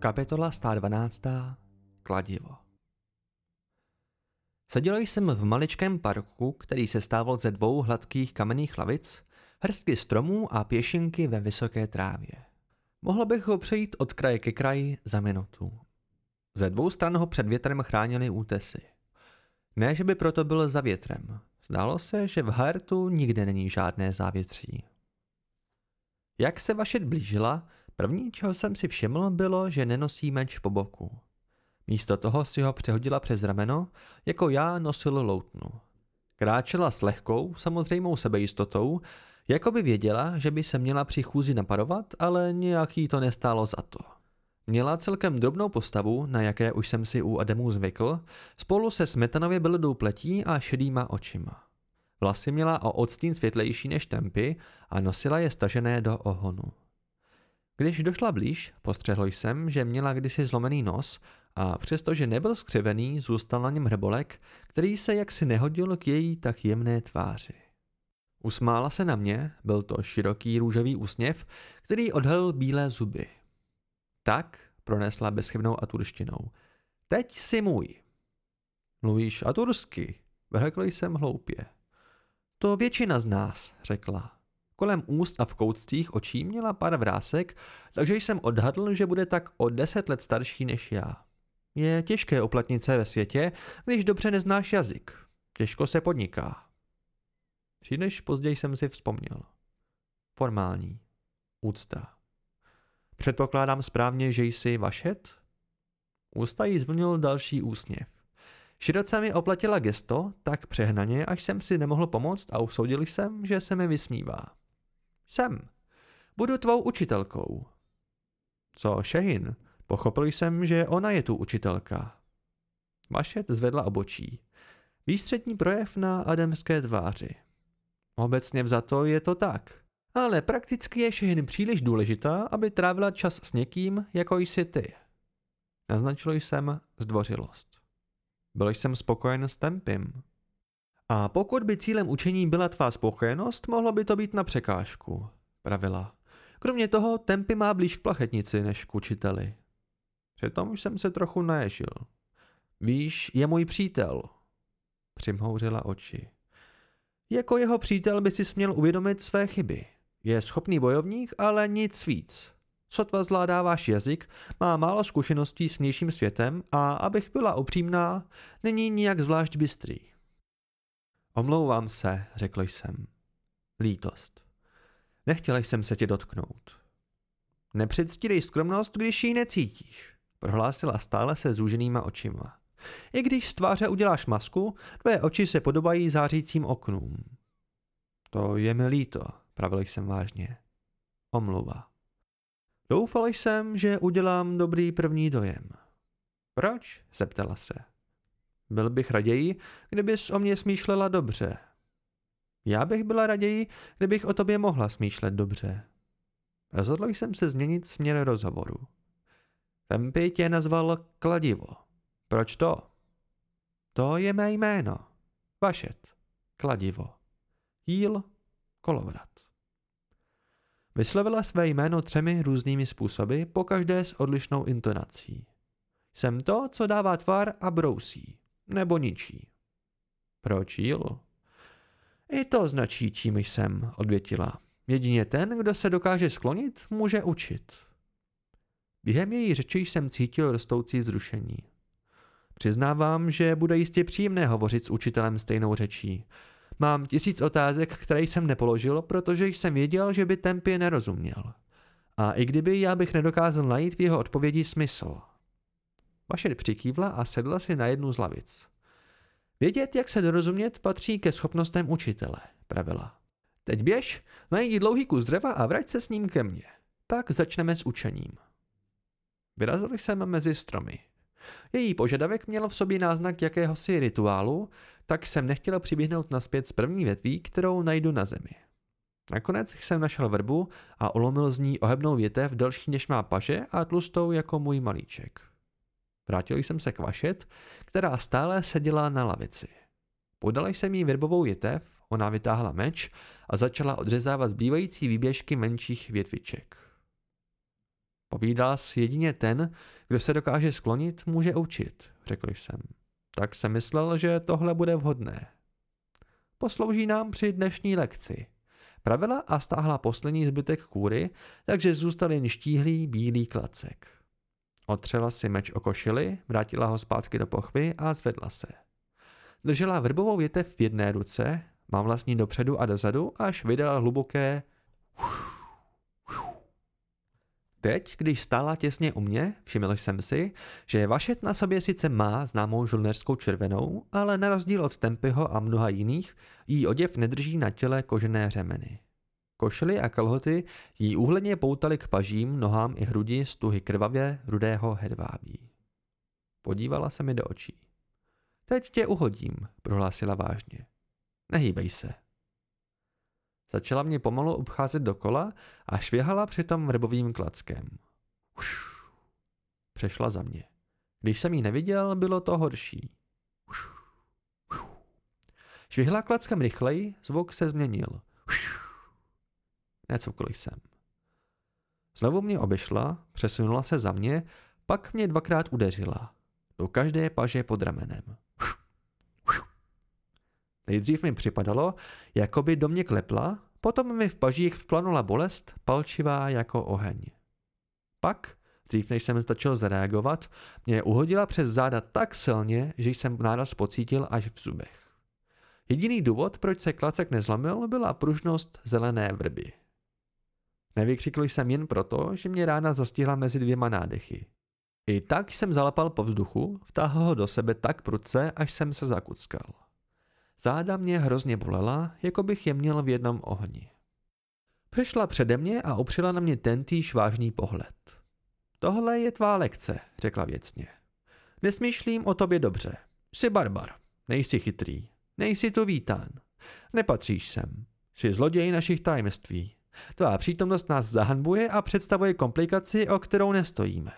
Kapitola 112. Kladivo Seděl jsem v maličkém parku, který se stával ze dvou hladkých kamenných lavic, hrstky stromů a pěšinky ve vysoké trávě. Mohl bych ho přejít od kraje ke kraji za minutu. Ze dvou stran ho před větrem chránili útesy. Ne, že by proto byl za větrem. Zdálo se, že v Hartu nikde není žádné závětří. Jak se vaše blížila, první, čeho jsem si všiml, bylo, že nenosí meč po boku. Místo toho si ho přehodila přes rameno, jako já nosil loutnu. Kráčela s lehkou, samozřejmou sebejistotou, jako by věděla, že by se měla při chůzi napadovat, ale nějak jí to nestálo za to. Měla celkem drobnou postavu, na jaké už jsem si u Ademů zvykl, spolu se smetanově bledou pletí a šedýma očima. Vlasy měla o odstín světlejší než tempy a nosila je stažené do ohonu. Když došla blíž, postřehl jsem, že měla kdysi zlomený nos a přestože nebyl skřivený, zůstal na něm hrebolek, který se jaksi nehodil k její tak jemné tváři. Usmála se na mě, byl to široký růžový úsměv, který odhalil bílé zuby. Tak, pronesla bezchybnou aturštinou. Teď si můj. Mluvíš atursky, vrhekl jsem hloupě. To většina z nás, řekla. Kolem úst a v koutcích očí měla pár vrásek, takže jsem odhadl, že bude tak o deset let starší než já. Je těžké uplatnit se ve světě, když dobře neznáš jazyk. Těžko se podniká. Příliš později jsem si vzpomněl. Formální. Úcta. Předpokládám správně, že jsi vašet? Ústa jí zvlnil další úsměv. Široce mi oplatila gesto, tak přehnaně, až jsem si nemohl pomoct a usoudil jsem, že se mi vysmívá. Jsem. Budu tvou učitelkou. Co, Šehin? Pochopil jsem, že ona je tu učitelka. Vašet zvedla obočí. Výstřední projev na ademské tváři. Obecně vzato je to tak. Ale prakticky je Šehin příliš důležitá, aby trávila čas s někým, jako jsi ty. Naznačil jsem zdvořilost. Byl jsem spokojen s tempem. A pokud by cílem učení byla tvá spokojenost, mohlo by to být na překážku, pravila. Kromě toho, tempy má blíž k plachetnici než k učiteli. Přitom jsem se trochu naježil. Víš, je můj přítel. Přimhouřila oči. Jako jeho přítel by si směl uvědomit své chyby. Je schopný bojovník, ale nic víc. Sotva zvládá váš jazyk, má málo zkušeností s vnějším světem a, abych byla upřímná, není nijak zvlášť bystrý. Omlouvám se, řekl jsem. Lítost. Nechtěla jsem se tě dotknout. Nepředstírej skromnost, když ji necítíš, prohlásila stále se zúženýma očima. I když z tváře uděláš masku, tvé oči se podobají zářícím oknům. To je mi líto, pravil jsem vážně. Omluva. Doufal jsem, že udělám dobrý první dojem. Proč? zeptala se. Byl bych raději, kdybys o mě smýšlela dobře. Já bych byla raději, kdybych o tobě mohla smýšlet dobře. Rozhodl jsem se změnit směr rozhovoru. Tempy tě nazval Kladivo. Proč to? To je mé jméno. Vašet. Kladivo. Jíl. Kolovrat. Vyslovila své jméno třemi různými způsoby, pokaždé s odlišnou intonací. Jsem to, co dává tvar a brousí, nebo ničí. Proč jíl? I to značí, čím jsem, odvětila. Jedině ten, kdo se dokáže sklonit, může učit. Během její řeči jsem cítil rostoucí vzrušení. Přiznávám, že bude jistě příjemné hovořit s učitelem stejnou řečí. Mám tisíc otázek, které jsem nepoložil, protože jsem věděl, že by tempě nerozuměl. A i kdyby já bych nedokázal najít v jeho odpovědi smysl. Vaše přikývla a sedla si na jednu z lavic. Vědět, jak se dorozumět, patří ke schopnostem učitele, pravila. Teď běž, najdi dlouhý kus dřeva a vrať se s ním ke mně. Pak začneme s učením. Vyrazil jsem mezi stromy. Její požadavek měl v sobě náznak jakéhosi rituálu, tak jsem nechtěl přiběhnout naspět z první větví, kterou najdu na zemi. Nakonec jsem našel vrbu a olomil z ní ohebnou větev delší než má paže a tlustou jako můj malíček. Vrátil jsem se k Vašet, která stále seděla na lavici. Podala jsem jí verbovou jetev, ona vytáhla meč a začala odřezávat zbývající výběžky menších větviček. Povídal si jedině ten, kdo se dokáže sklonit, může učit, řekl jsem. Tak jsem myslel, že tohle bude vhodné. Poslouží nám při dnešní lekci. Pravila a stáhla poslední zbytek kůry, takže zůstal jen štíhlý bílý klacek. Otřela si meč o košili, vrátila ho zpátky do pochvy a zvedla se. Držela vrbovou větev v jedné ruce, mám vlastní dopředu a dozadu, až vydala hluboké Teď, když stála těsně u mě, všiml jsem si, že vašet na sobě sice má známou žolnerskou červenou, ale na rozdíl od Tempyho a mnoha jiných, jí oděv nedrží na těle kožené řemeny. Košily a kalhoty jí úhledně poutaly k pažím, nohám i hrudi z tuhy krvavě rudého hedvábí. Podívala se mi do očí. Teď tě uhodím, prohlásila vážně. Nehýbej se. Začala mě pomalu obcházet dokola a švěhala přitom vrbovým klackem. Už. Přešla za mě. Když jsem ji neviděl, bylo to horší. Už. Švihla klackem rychleji, zvuk se změnil. Necukl jsem. Znovu mě obešla, přesunula se za mě, pak mě dvakrát udeřila. Do každé paže pod ramenem. Nejdřív mi připadalo, jako by do mě klepla, potom mi v pažích vplanula bolest, palčivá jako oheň. Pak, dřív než jsem stačil zareagovat, mě uhodila přes záda tak silně, že jsem náraz pocítil až v zubech. Jediný důvod, proč se klacek nezlomil, byla pružnost zelené vrby. Nevykřikl jsem jen proto, že mě rána zastihla mezi dvěma nádechy. I tak jsem zalapal po vzduchu, vtáhl ho do sebe tak prudce, až jsem se zakuckal. Záda mě hrozně bolela, jako bych je měl v jednom ohni. Přišla přede mě a opřela na mě tentýž vážný pohled. Tohle je tvá lekce, řekla věcně. Nesmýšlím o tobě dobře. Jsi barbar, nejsi chytrý, nejsi tu vítán. Nepatříš sem. Jsi zloděj našich tajemství. Tvá přítomnost nás zahanbuje a představuje komplikaci, o kterou nestojíme.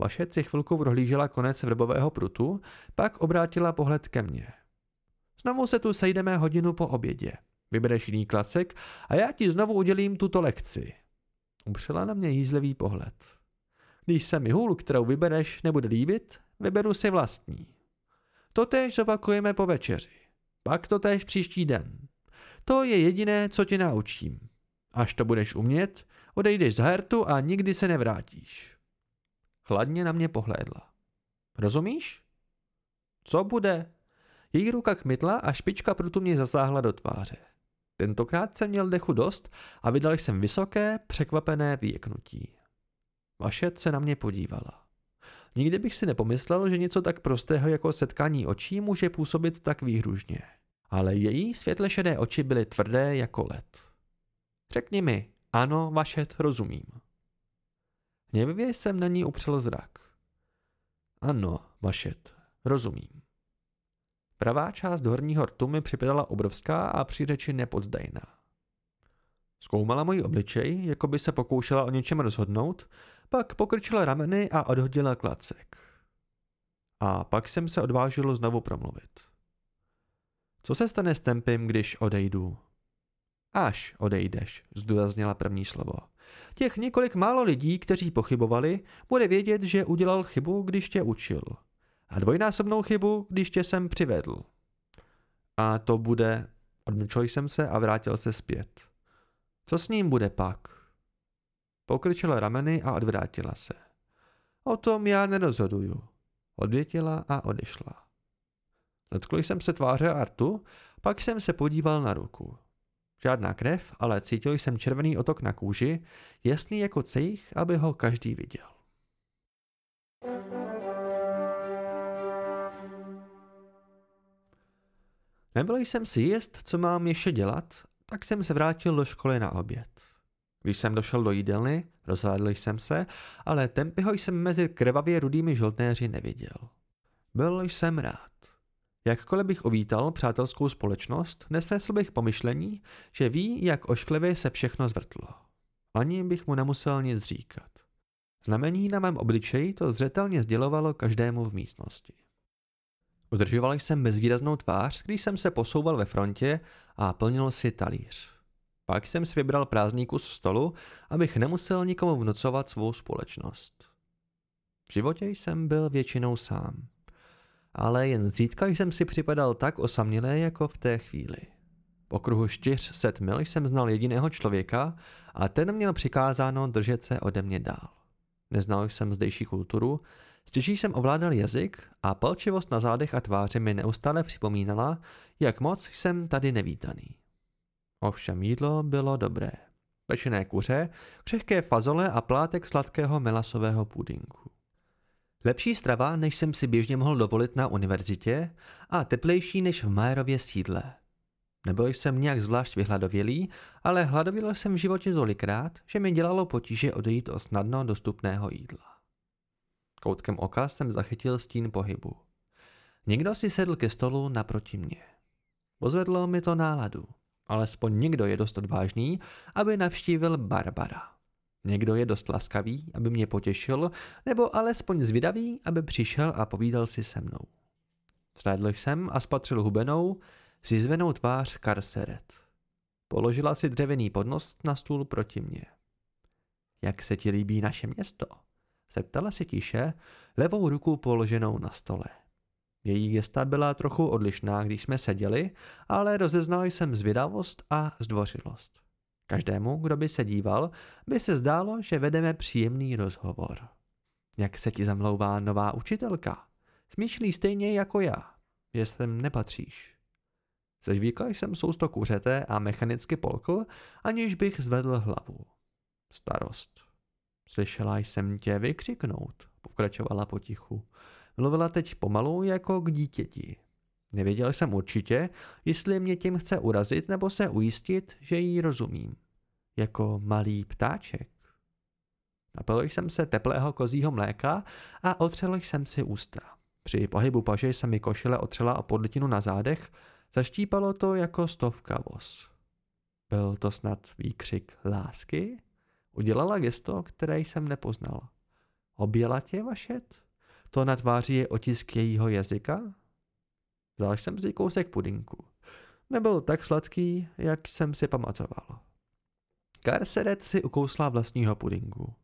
Vaše si chvilku prohlížela konec vrbového prutu, pak obrátila pohled ke mně. Znovu se tu sejdeme hodinu po obědě. Vybereš jiný klacek a já ti znovu udělím tuto lekci. Upřela na mě jízlivý pohled. Když se mi hůl, kterou vybereš, nebude líbit, vyberu si vlastní. Totež zopakujeme po večeři. Pak totež příští den. To je jediné, co ti naučím. Až to budeš umět, odejdeš z hertu a nikdy se nevrátíš. Hladně na mě pohlédla. Rozumíš? Co bude? Její ruka kmitla a špička prutu mě zasáhla do tváře. Tentokrát jsem měl dechu dost a vydal jsem vysoké, překvapené výjeknutí. Vašet se na mě podívala. Nikdy bych si nepomyslel, že něco tak prostého jako setkání očí může působit tak výhružně. Ale její světle šedé oči byly tvrdé jako led. Řekni mi, ano, Vašet, rozumím. Hněvivě jsem na ní upřel zrak. Ano, Vašet, rozumím. Pravá část horního rtu mi připadala obrovská a při řeči nepoddajná. Zkoumala můj obličej, jako by se pokoušela o něčem rozhodnout, pak pokrčila rameny a odhodila klacek. A pak jsem se odvážil znovu promluvit. Co se stane s tempem, když odejdu? Až odejdeš, zdůraznila první slovo. Těch několik málo lidí, kteří pochybovali, bude vědět, že udělal chybu, když tě učil a dvojnásobnou chybu, když tě sem přivedl. A to bude, odmlčel jsem se a vrátil se zpět. Co s ním bude pak? Pokrčila rameny a odvrátila se. O tom já nerozhoduju. Odvětila a odešla. Dotkl jsem se tváře Artu, pak jsem se podíval na ruku. Žádná krev, ale cítil jsem červený otok na kůži, jasný jako cejch, aby ho každý viděl. Nebyl jsem si jist, co mám ještě dělat, tak jsem se vrátil do školy na oběd. Když jsem došel do jídelny, rozhlédl jsem se, ale Tempyho jsem mezi krvavě rudými žoltnéři neviděl. Byl jsem rád. Jakkoliv bych uvítal přátelskou společnost, nesnesl bych pomyšlení, že ví, jak ošklivě se všechno zvrtlo. Ani bych mu nemusel nic říkat. Znamení na mém obličeji to zřetelně sdělovalo každému v místnosti. Udržoval jsem bezvýraznou tvář, když jsem se posouval ve frontě a plnil si talíř. Pak jsem si vybral prázdný kus stolu, abych nemusel nikomu vnucovat svou společnost. V životě jsem byl většinou sám. Ale jen zřídka jsem si připadal tak osamělé jako v té chvíli. V okruhu čtyř set mil jsem znal jediného člověka a ten měl přikázáno držet se ode mě dál. Neznal jsem zdejší kulturu, stěží jsem ovládal jazyk a palčivost na zádech a tváři mi neustále připomínala, jak moc jsem tady nevítaný. Ovšem jídlo bylo dobré. Pečené kuře, křehké fazole a plátek sladkého melasového pudinku. Lepší strava, než jsem si běžně mohl dovolit na univerzitě a teplejší než v Majerově sídle. Nebyl jsem nějak zvlášť vyhladovělý, ale hladověl jsem v životě tolikrát, že mi dělalo potíže odejít od snadno dostupného jídla. Koutkem oka jsem zachytil stín pohybu. Někdo si sedl ke stolu naproti mě. Pozvedlo mi to náladu. Alespoň někdo je dost odvážný, aby navštívil Barbara. Někdo je dost laskavý, aby mě potěšil, nebo alespoň zvědavý, aby přišel a povídal si se mnou. Zhlédl jsem a spatřil hubenou, zvenou tvář Karseret. Položila si dřevěný podnos na stůl proti mně. Jak se ti líbí naše město? Zeptala se tiše, levou ruku položenou na stole. Její gesta byla trochu odlišná, když jsme seděli, ale rozeznal jsem zvědavost a zdvořilost. Každému, kdo by se díval, by se zdálo, že vedeme příjemný rozhovor. Jak se ti zamlouvá nová učitelka? Smýšlí stejně jako já, že sem nepatříš. Zežvíkal jsem sousto kuřete a mechanicky polkl, aniž bych zvedl hlavu. Starost. Slyšela jsem tě vykřiknout, pokračovala potichu. Mluvila teď pomalu jako k dítěti. Nevěděl jsem určitě, jestli mě tím chce urazit nebo se ujistit, že jí rozumím. Jako malý ptáček. Napil jsem se teplého kozího mléka a otřel jsem si ústa. Při pohybu paže se mi košile otřela o podlitinu na zádech, zaštípalo to jako stovka voz. Byl to snad výkřik lásky? Udělala gesto, které jsem nepoznal. Objela tě, Vašet? To na tváři je otisk jejího jazyka? Vzal jsem si kousek pudinku. Nebyl tak sladký, jak jsem si pamatoval. Karseret si ukousla vlastního pudinku.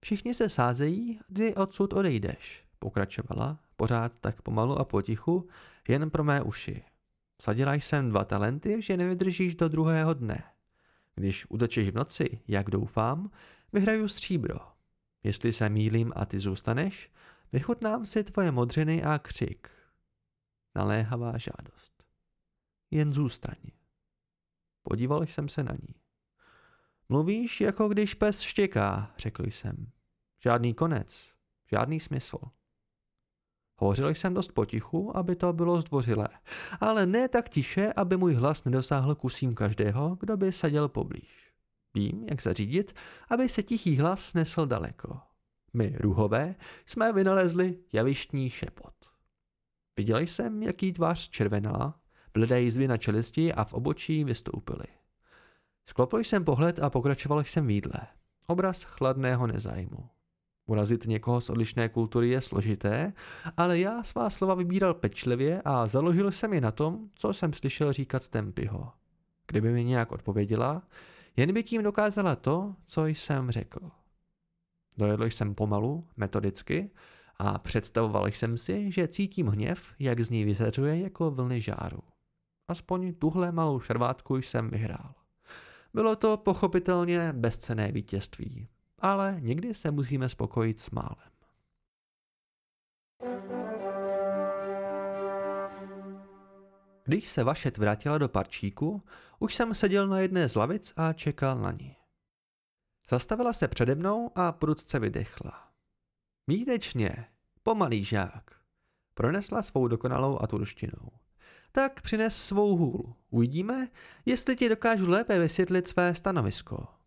Všichni se sázejí, kdy odsud odejdeš, pokračovala, pořád tak pomalu a potichu, jen pro mé uši. Sadila jsem dva talenty, že nevydržíš do druhého dne. Když utečeš v noci, jak doufám, vyhraju stříbro. Jestli se mýlím a ty zůstaneš, vychutnám si tvoje modřiny a křik. Naléhavá žádost. Jen zůstaň. Podíval jsem se na ní. Mluvíš, jako když pes štěká, řekl jsem. Žádný konec, žádný smysl. Hovořil jsem dost potichu, aby to bylo zdvořilé, ale ne tak tiše, aby můj hlas nedosáhl kusím každého, kdo by seděl poblíž. Vím, jak zařídit, aby se tichý hlas nesl daleko. My, ruhové, jsme vynalezli javištní šepot. Viděl jsem, jaký tvář červenala, bledé jizvy na čelisti a v obočí vystoupily. Sklopil jsem pohled a pokračoval jsem v jídle. Obraz chladného nezájmu. Urazit někoho z odlišné kultury je složité, ale já svá slova vybíral pečlivě a založil jsem je na tom, co jsem slyšel říkat Tempyho. Kdyby mi nějak odpověděla, jen by tím dokázala to, co jsem řekl. Dojedl jsem pomalu, metodicky a představoval jsem si, že cítím hněv, jak z ní vyzařuje jako vlny žáru. Aspoň tuhle malou šarvátku jsem vyhrál. Bylo to pochopitelně bezcené vítězství, ale někdy se musíme spokojit s málem. Když se Vašet vrátila do parčíku, už jsem seděl na jedné z lavic a čekal na ní. Zastavila se přede mnou a prudce vydechla. Výtečně, pomalý žák. Pronesla svou dokonalou aturštinou. Tak přines svou hůl. Uvidíme, jestli ti dokážu lépe vysvětlit své stanovisko.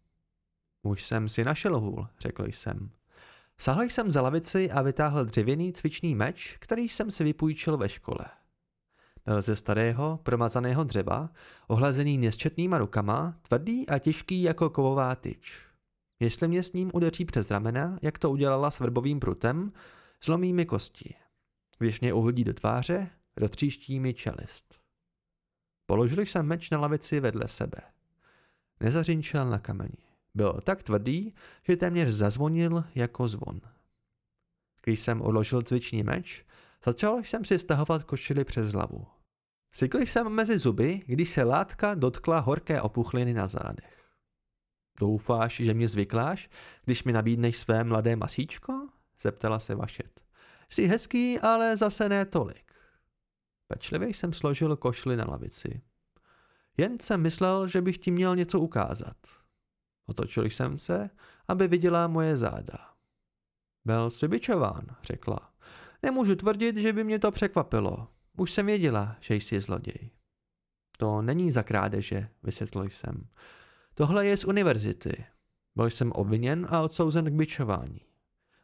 Už jsem si našel hůl, řekl jsem. Sahl jsem za lavici a vytáhl dřevěný cvičný meč, který jsem si vypůjčil ve škole. Byl ze starého, promazaného dřeva, ohlazený nesčetnýma rukama, tvrdý a těžký jako kovová tyč. Jestli mě s ním udeří přes ramena, jak to udělala s vrbovým prutem, zlomí mi kosti. Když mě uhodí do tváře, roztříští mi čelist. Položil jsem meč na lavici vedle sebe. Nezařinčel na kameni. Byl tak tvrdý, že téměř zazvonil jako zvon. Když jsem odložil cvičný meč, začal jsem si stahovat košily přes hlavu. Sykl jsem mezi zuby, když se látka dotkla horké opuchliny na zádech. Doufáš, že mě zvykláš, když mi nabídneš své mladé masíčko? Zeptala se Vašet. Jsi hezký, ale zase ne tolik. Pečlivě jsem složil košli na lavici. Jen jsem myslel, že bych ti měl něco ukázat. Otočil jsem se, aby viděla moje záda. Byl jsi bičován, řekla. Nemůžu tvrdit, že by mě to překvapilo. Už jsem věděla, že jsi zloděj. To není za krádeže, vysvětlil jsem. Tohle je z univerzity. Byl jsem obviněn a odsouzen k bičování.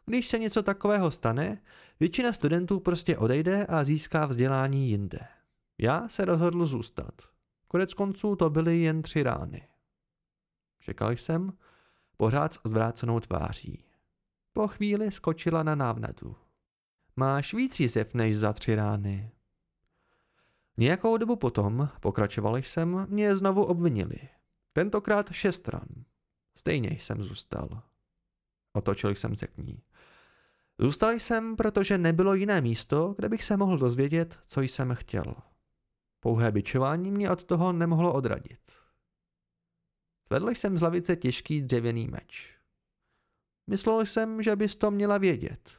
Když se něco takového stane, většina studentů prostě odejde a získá vzdělání jinde. Já se rozhodl zůstat. Konec konců to byly jen tři rány. Čekal jsem, pořád s odvrácenou tváří. Po chvíli skočila na návnadu. Máš víc jizev než za tři rány. Nějakou dobu potom, pokračoval jsem, mě znovu obvinili. Tentokrát šest ran. Stejně jsem zůstal. Otočil jsem se k ní. Zůstal jsem, protože nebylo jiné místo, kde bych se mohl dozvědět, co jsem chtěl. Pouhé bičování mě od toho nemohlo odradit. Zvedl jsem z lavice těžký dřevěný meč. Myslel jsem, že bys to měla vědět.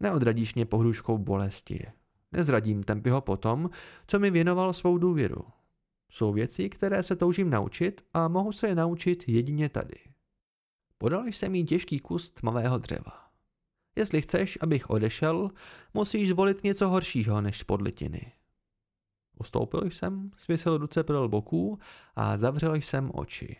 Neodradíš mě pohruškou bolesti. Nezradím Tempyho potom, co mi věnoval svou důvěru. Jsou věci, které se toužím naučit a mohu se je naučit jedině tady. Podal jsem jí těžký kus tmavého dřeva. Jestli chceš, abych odešel, musíš zvolit něco horšího než podlitiny. Ustoupil jsem, svěsil ruce podél boků a zavřel jsem oči.